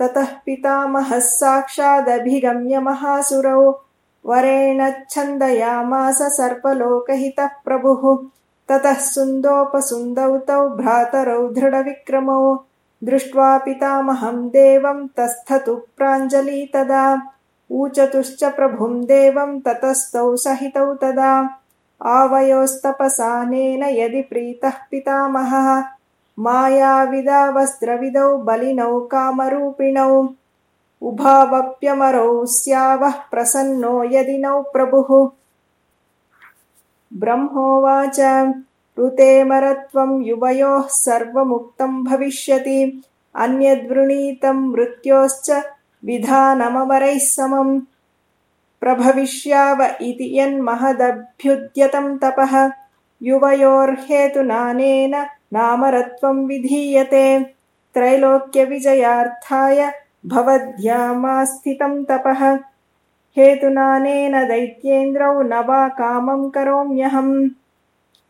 ततः पितामहः साक्षादभिगम्य महासुरौ। वरेण छन्दयामास सर्पलोकहितः प्रभुः। ततः सुन्दोपसुन्दौ तौ भ्रातरौ दृढविक्रमौ। दृष्ट्वा पितामहं देवं तस्थतु प्राञ्जलि तदा। ऊचतुश्च प्रभुं देवं ततस्तौ सहितौ तदा। आवयोस्तपसानेन यदि प्रीतः पितामहः मायाविदावस्त्रविदौ बलिनौ कामरूपिणौ उभावप्यमरौ स्यावः प्रसन्नो यदि नौ प्रभुः। ब्रह्मोवाच ऋतेमरत्वं युवयोः सर्वमुक्तं भविष्यति अन्यद्वृणीतं मृत्योश्च विधानममरैः समम्। प्रभविष्याव इति यन्महदभ्युद्यतं तपः युवयोर्हेतुनानेन नामरत्वं विधीयते त्रैलोक्यविजयार्थाय भवद्भ्यामास्थितं तपः। हेतुनानेन दैत्येन्द्रौ न वा कामं करोम्यहम्।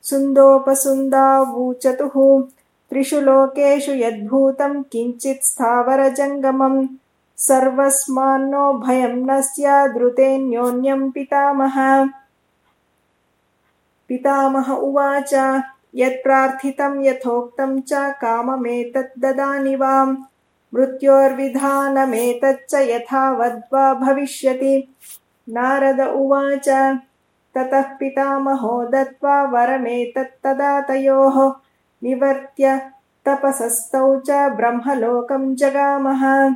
सुन्दोपसुन्दावूचतुः त्रिषु लोकेषु यद्भूतं किञ्चित् स्थावरजङ्गमम्। सर्वस्मान्नो भयं न स्यादृतेऽन्योन्यं पितामह। पितामह उवाच यत्प्रार्थितं यथोक्तं च काममेतत् ददानि वाम्। मृत्योर्विधानमेतच्च यथावद्वा भविष्यति। नारद उवाच ततः पितामहो दत्त्वा वरमेतत्तदा तयोः। निवर्त्य तपसस्तौ च ब्रह्मलोकं जगामः।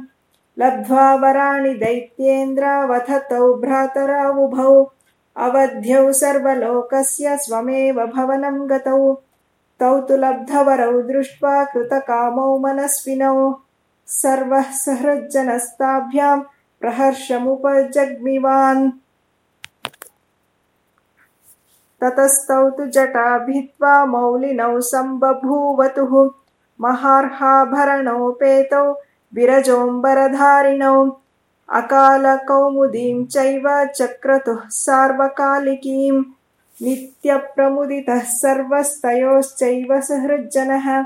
लब्ध्वा वराणि दैत्येन्द्रावथ तौ भ्रातरावुभौ अवध्यौ सर्वलोकस्य स्वमेव भवनं गतौ। तौ तु लब्धवरौ दृष्ट्वा कृतकामौ मनस्विनौ। सर्वः सहृज्जनस्ताभ्यां प्रहर्षमुपजग्मिवान्। ततस्तौ तु जटा भित्त्वा मौलिनौ सम्बभूवतुः। महार्हाभरणोपेतौ विरजोऽम्बरधारिणौ अकालकौमुदीं चैव चक्रतुः सार्वकालिकीम् नित्यप्रमुदितः सर्वस्तयोश्चैव सहृज्जनः।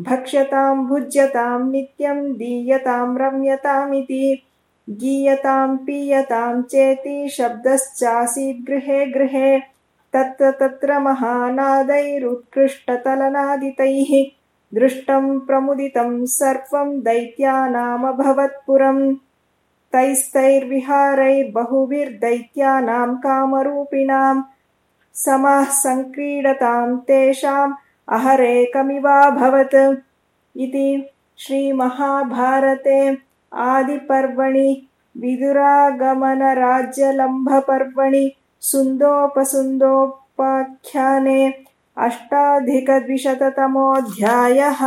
भक्ष्यतां भुज्यतां नित्यं दीयतां रम्यतामिति। गीयतां पीयतां चेति शब्दश्चासीद् गृहे गृहे। तत्र तत्र महानादैरुत्कृष्टतलनादितैः। दृष्टं प्रमुदितं सर्वं दैत्यानामभवत्पुरम् तैस्तैर्विहारैर्बहुभिर्दैत्यानां कामरूपिणां समाः सङ्क्रीडतां तेषाम् अहरेकमिवाभवत् इति श्रीमहाभारते आदिपर्वणि विदुरागमनराज्यलम्भपर्वणि सुन्दोपसुन्दोपाख्याने अष्टाधिकद्विशततमोऽध्यायः